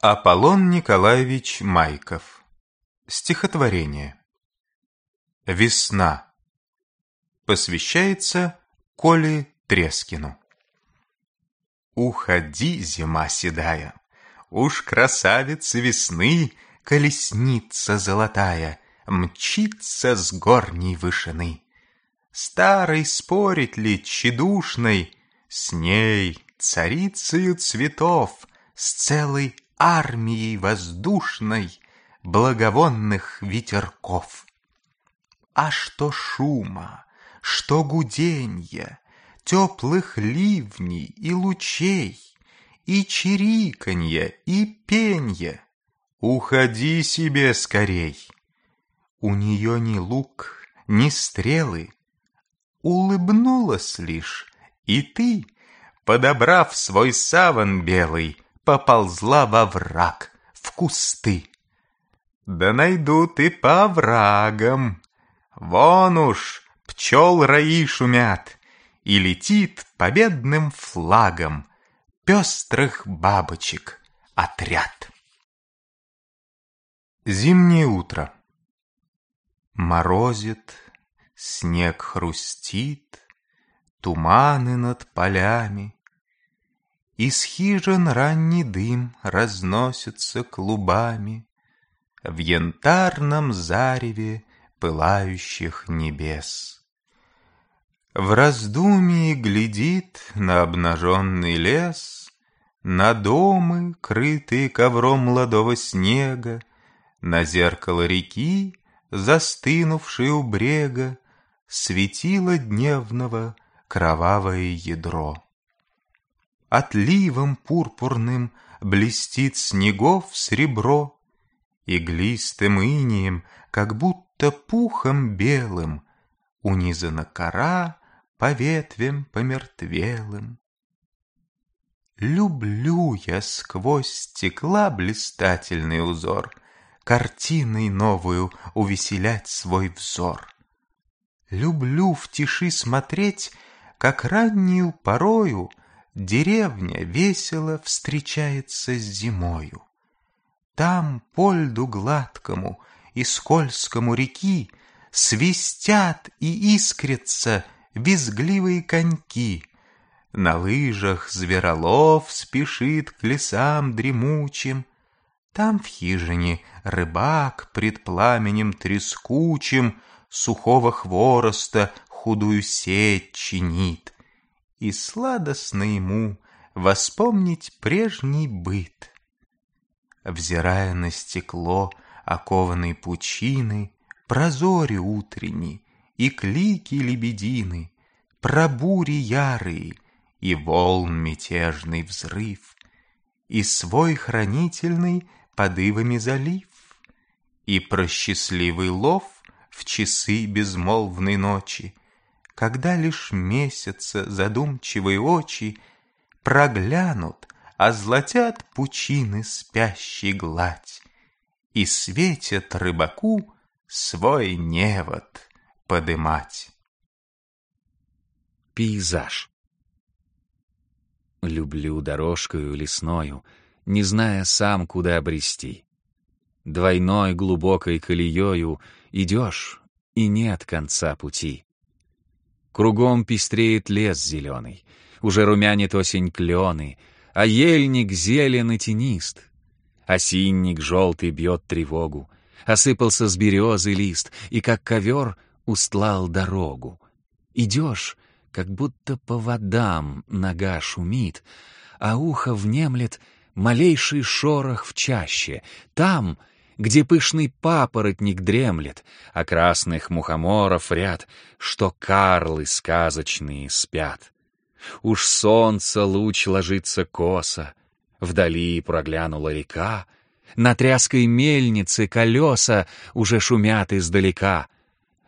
Аполлон Николаевич Майков. Стихотворение. Весна. Посвящается Коле Трескину. Уходи, зима седая, Уж красавица весны Колесница золотая Мчится с горней вышины. Старой спорить ли, тщедушной, С ней, царицею цветов, С целой армией воздушной благовонных ветерков. А что шума, что гуденья, теплых ливней и лучей, и чириканья, и пенья, уходи себе скорей. У нее ни лук, ни стрелы, улыбнулась лишь, и ты, подобрав свой саван белый, поползла во враг, в кусты. Да найдут и по врагам. Вон уж пчел раи шумят, И летит победным флагом Пестрых бабочек отряд. Зимнее утро. Морозит, снег хрустит, Туманы над полями, из хижин ранний дым разносится клубами В янтарном зареве пылающих небес. В раздумии глядит на обнаженный лес, На домы, крытые ковром молодого снега, На зеркало реки, застынувшей у брега, Светило дневного кровавое ядро. Отливом пурпурным блестит снегов сребро, Иглистым инием, как будто пухом белым, Унизана кора по ветвям помертвелым. Люблю я сквозь стекла блистательный узор, Картиной новую увеселять свой взор. Люблю в тиши смотреть, как раннюю порою Деревня весело встречается с зимою. Там по льду гладкому и скользкому реки Свистят и искрятся визгливые коньки. На лыжах зверолов спешит к лесам дремучим. Там в хижине рыбак пред пламенем трескучим Сухого хвороста худую сеть чинит и сладостно ему воспомнить прежний быт. Взирая на стекло окованной пучины, прозори утренней и клики лебедины, про бури ярые и волн мятежный взрыв, и свой хранительный подывами залив, и про счастливый лов в часы безмолвной ночи, когда лишь месяца задумчивые очи Проглянут, озлотят пучины спящей гладь И светят рыбаку свой невод подымать. Пейзаж Люблю дорожкою лесною, Не зная сам, куда обрести. Двойной глубокой колеёю Идешь, и нет конца пути. Кругом пестреет лес зеленый, Уже румянит осень клены, А ельник зелен и тенист. Осинник желтый бьет тревогу, Осыпался с березы лист, И как ковер устлал дорогу. Идешь, как будто по водам нога шумит, А ухо внемлет малейший шорох в чаще. Там — где пышный папоротник дремлет, а красных мухоморов ряд, что карлы сказочные спят. Уж солнце луч ложится косо, вдали проглянула река, на тряской мельнице колеса уже шумят издалека.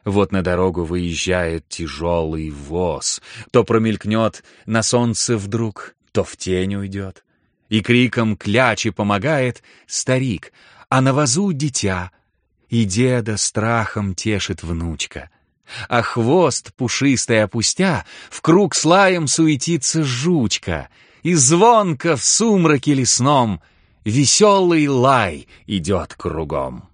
Вот на дорогу выезжает тяжелый воз, то промелькнет на солнце вдруг, то в тень уйдет. И криком клячи помогает старик, а на вазу дитя, и деда страхом тешит внучка. А хвост пушистый опустя, в круг с лаем суетится жучка, и звонко в сумраке лесном веселый лай идет кругом.